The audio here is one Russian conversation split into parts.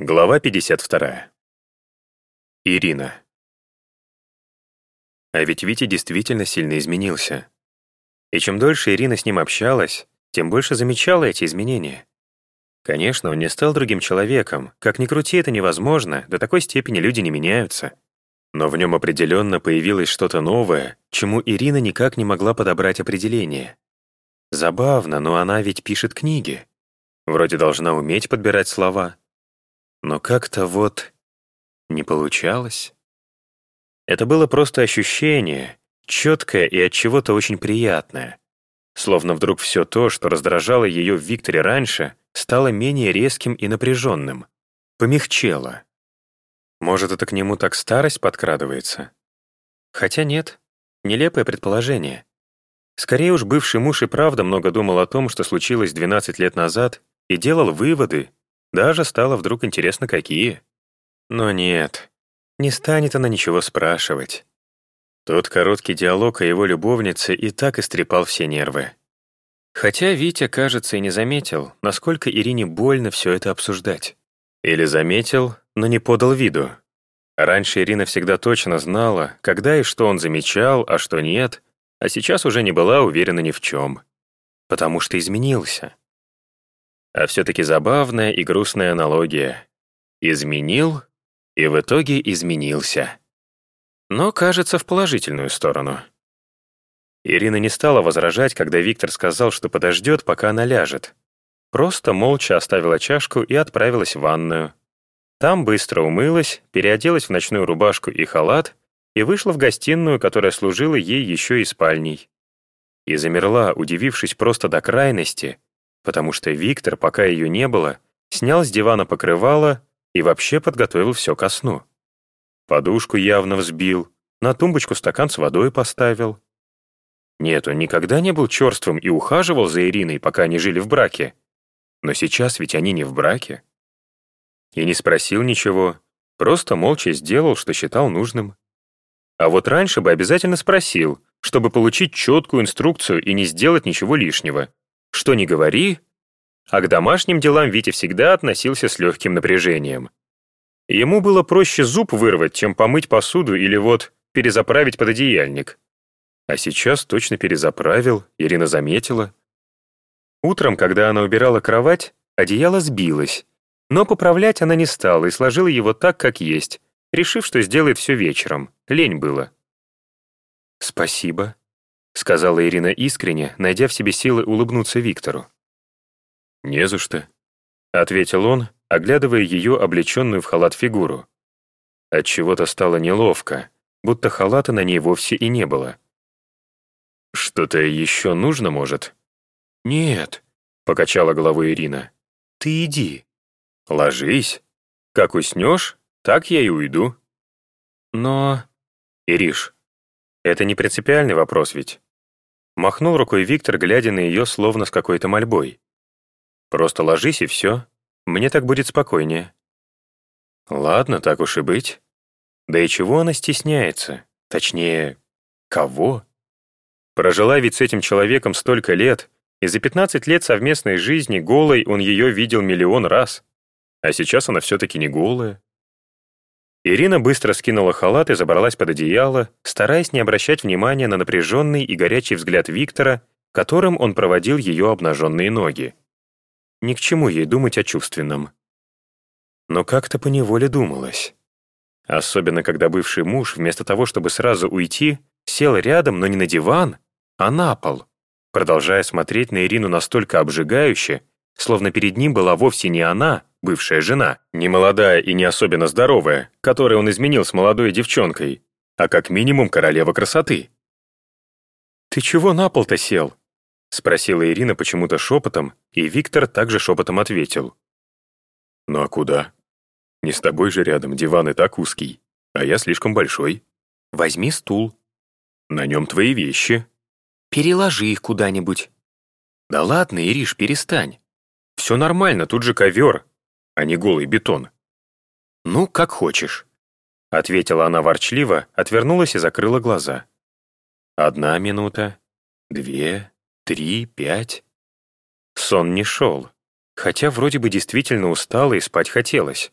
Глава 52. Ирина. А ведь Витя действительно сильно изменился. И чем дольше Ирина с ним общалась, тем больше замечала эти изменения. Конечно, он не стал другим человеком, как ни крути, это невозможно, до такой степени люди не меняются. Но в нем определенно появилось что-то новое, чему Ирина никак не могла подобрать определение. Забавно, но она ведь пишет книги. Вроде должна уметь подбирать слова. Но как-то вот не получалось. Это было просто ощущение, четкое и от чего-то очень приятное. Словно вдруг все то, что раздражало ее в Викторе раньше, стало менее резким и напряженным. Помягчело. Может, это к нему так старость подкрадывается? Хотя нет, нелепое предположение. Скорее уж бывший муж и правда много думал о том, что случилось 12 лет назад, и делал выводы, даже стало вдруг интересно, какие. Но нет, не станет она ничего спрашивать. Тот короткий диалог о его любовнице и так истрепал все нервы. Хотя Витя, кажется, и не заметил, насколько Ирине больно все это обсуждать. Или заметил, но не подал виду. Раньше Ирина всегда точно знала, когда и что он замечал, а что нет, а сейчас уже не была уверена ни в чем. Потому что изменился. А все-таки забавная и грустная аналогия. Изменил и в итоге изменился. Но, кажется, в положительную сторону. Ирина не стала возражать, когда Виктор сказал, что подождет, пока она ляжет. Просто молча оставила чашку и отправилась в ванную. Там быстро умылась, переоделась в ночную рубашку и халат и вышла в гостиную, которая служила ей еще и спальней. И замерла, удивившись просто до крайности, потому что Виктор, пока ее не было, снял с дивана покрывало и вообще подготовил все ко сну. Подушку явно взбил, на тумбочку стакан с водой поставил. Нет, он никогда не был черствым и ухаживал за Ириной, пока они жили в браке. Но сейчас ведь они не в браке. И не спросил ничего, просто молча сделал, что считал нужным. А вот раньше бы обязательно спросил, чтобы получить четкую инструкцию и не сделать ничего лишнего, что ни говори, а к домашним делам Витя всегда относился с легким напряжением. Ему было проще зуб вырвать, чем помыть посуду или вот перезаправить пододеяльник. А сейчас точно перезаправил, Ирина заметила. Утром, когда она убирала кровать, одеяло сбилось, но поправлять она не стала и сложила его так, как есть, решив, что сделает все вечером. Лень было. «Спасибо», — сказала Ирина искренне, найдя в себе силы улыбнуться Виктору. «Не за что», — ответил он, оглядывая ее облеченную в халат фигуру. От чего то стало неловко, будто халата на ней вовсе и не было. «Что-то еще нужно, может?» «Нет», — покачала головой Ирина. «Ты иди. Ложись. Как уснешь, так я и уйду». «Но...» «Ириш, это не принципиальный вопрос ведь. Махнул рукой Виктор, глядя на ее словно с какой-то мольбой. «Просто ложись и все. Мне так будет спокойнее». «Ладно, так уж и быть. Да и чего она стесняется? Точнее, кого?» Прожила ведь с этим человеком столько лет, и за 15 лет совместной жизни голой он ее видел миллион раз. А сейчас она все-таки не голая. Ирина быстро скинула халат и забралась под одеяло, стараясь не обращать внимания на напряженный и горячий взгляд Виктора, которым он проводил ее обнаженные ноги. Ни к чему ей думать о чувственном. Но как-то поневоле думалось. Особенно, когда бывший муж, вместо того, чтобы сразу уйти, сел рядом, но не на диван, а на пол, продолжая смотреть на Ирину настолько обжигающе, словно перед ним была вовсе не она, бывшая жена, не молодая и не особенно здоровая, которой он изменил с молодой девчонкой, а как минимум королева красоты. «Ты чего на пол-то сел?» — спросила Ирина почему-то шепотом, и Виктор также шепотом ответил. «Ну а куда? Не с тобой же рядом, диван и так узкий, а я слишком большой. Возьми стул. На нем твои вещи. Переложи их куда-нибудь». «Да ладно, Ириш, перестань. Все нормально, тут же ковер, а не голый бетон. «Ну, как хочешь», — ответила она ворчливо, отвернулась и закрыла глаза. Одна минута, две, три, пять. Сон не шел, хотя вроде бы действительно устала и спать хотелось.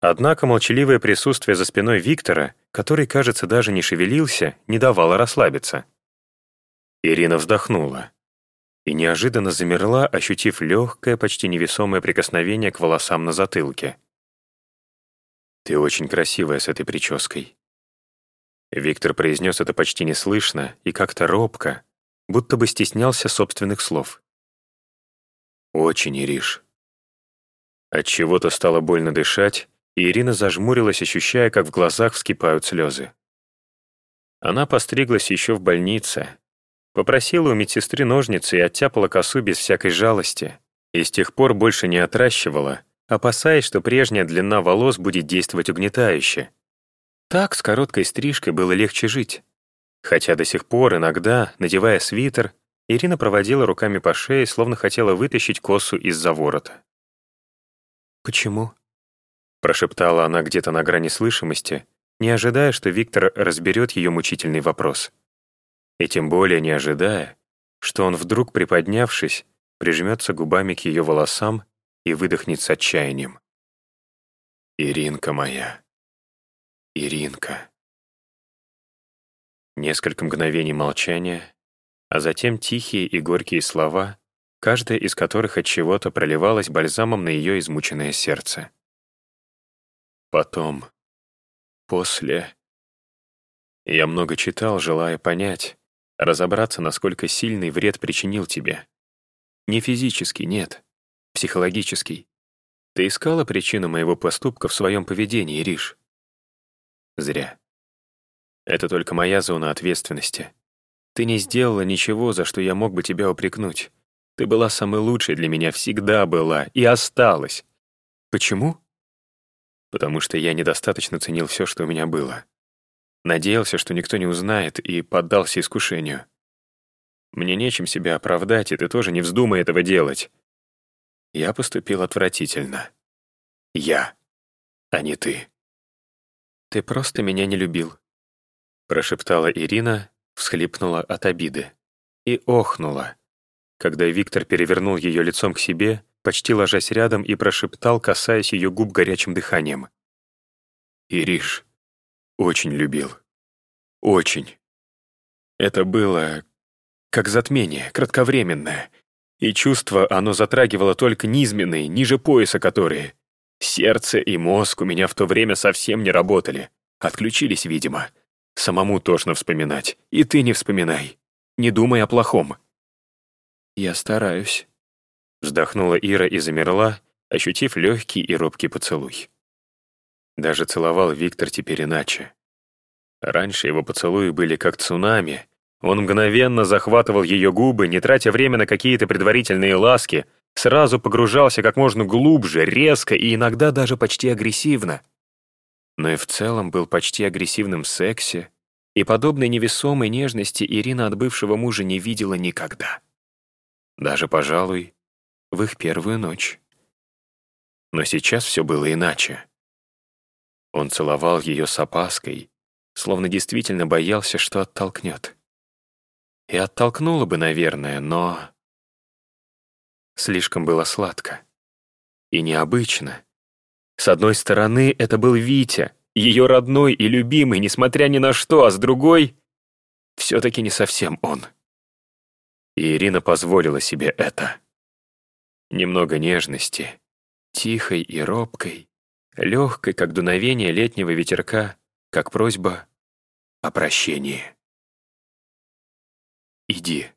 Однако молчаливое присутствие за спиной Виктора, который, кажется, даже не шевелился, не давало расслабиться. Ирина вздохнула и неожиданно замерла, ощутив легкое, почти невесомое прикосновение к волосам на затылке. «Ты очень красивая с этой прической». Виктор произнес это почти неслышно и как-то робко, будто бы стеснялся собственных слов. «Очень, Ириш». От чего то стало больно дышать, и Ирина зажмурилась, ощущая, как в глазах вскипают слезы. Она постриглась еще в больнице, попросила у медсестры ножницы и оттяпала косу без всякой жалости, и с тех пор больше не отращивала, опасаясь, что прежняя длина волос будет действовать угнетающе. Так с короткой стрижкой было легче жить. Хотя до сих пор иногда, надевая свитер, Ирина проводила руками по шее, словно хотела вытащить косу из-за ворота. «Почему?» прошептала она где-то на грани слышимости, не ожидая, что Виктор разберет ее мучительный вопрос. И тем более не ожидая, что он вдруг, приподнявшись, прижмется губами к ее волосам и выдохнет с отчаянием. «Иринка моя! Иринка!» Несколько мгновений молчания, а затем тихие и горькие слова, каждая из которых от чего-то проливалась бальзамом на ее измученное сердце. Потом. После. Я много читал, желая понять, разобраться, насколько сильный вред причинил тебе. Не физический, нет. Психологический. Ты искала причину моего поступка в своем поведении, Риш? Зря. Это только моя зона ответственности. Ты не сделала ничего, за что я мог бы тебя упрекнуть. Ты была самой лучшей для меня, всегда была и осталась. Почему? потому что я недостаточно ценил все, что у меня было. Надеялся, что никто не узнает, и поддался искушению. Мне нечем себя оправдать, и ты тоже не вздумай этого делать. Я поступил отвратительно. Я, а не ты. Ты просто меня не любил, прошептала Ирина, всхлипнула от обиды и охнула, когда Виктор перевернул ее лицом к себе почти ложась рядом и прошептал, касаясь ее губ горячим дыханием. «Ириш, очень любил. Очень. Это было как затмение, кратковременное, и чувство оно затрагивало только низменные, ниже пояса которые. Сердце и мозг у меня в то время совсем не работали, отключились, видимо. Самому тошно вспоминать, и ты не вспоминай. Не думай о плохом. Я стараюсь. Вздохнула Ира и замерла, ощутив легкий и робкий поцелуй. Даже целовал Виктор теперь иначе. Раньше его поцелуи были как цунами. Он мгновенно захватывал ее губы, не тратя время на какие-то предварительные ласки, сразу погружался как можно глубже, резко и иногда даже почти агрессивно. Но и в целом был почти агрессивным в сексе, и подобной невесомой нежности Ирина от бывшего мужа не видела никогда. Даже, пожалуй, в их первую ночь. Но сейчас все было иначе. Он целовал ее с опаской, словно действительно боялся, что оттолкнет. И оттолкнуло бы, наверное, но... Слишком было сладко. И необычно. С одной стороны, это был Витя, ее родной и любимый, несмотря ни на что, а с другой — все-таки не совсем он. И Ирина позволила себе это немного нежности, тихой и робкой, легкой, как дуновение летнего ветерка, как просьба о прощении. «Иди»,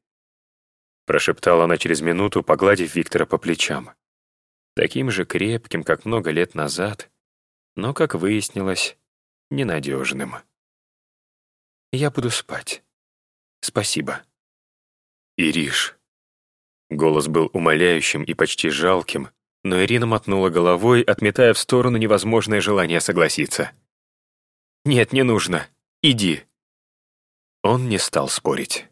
— прошептала она через минуту, погладив Виктора по плечам. Таким же крепким, как много лет назад, но, как выяснилось, ненадежным. «Я буду спать. Спасибо». «Ириш», Голос был умоляющим и почти жалким, но Ирина мотнула головой, отметая в сторону невозможное желание согласиться. «Нет, не нужно. Иди». Он не стал спорить.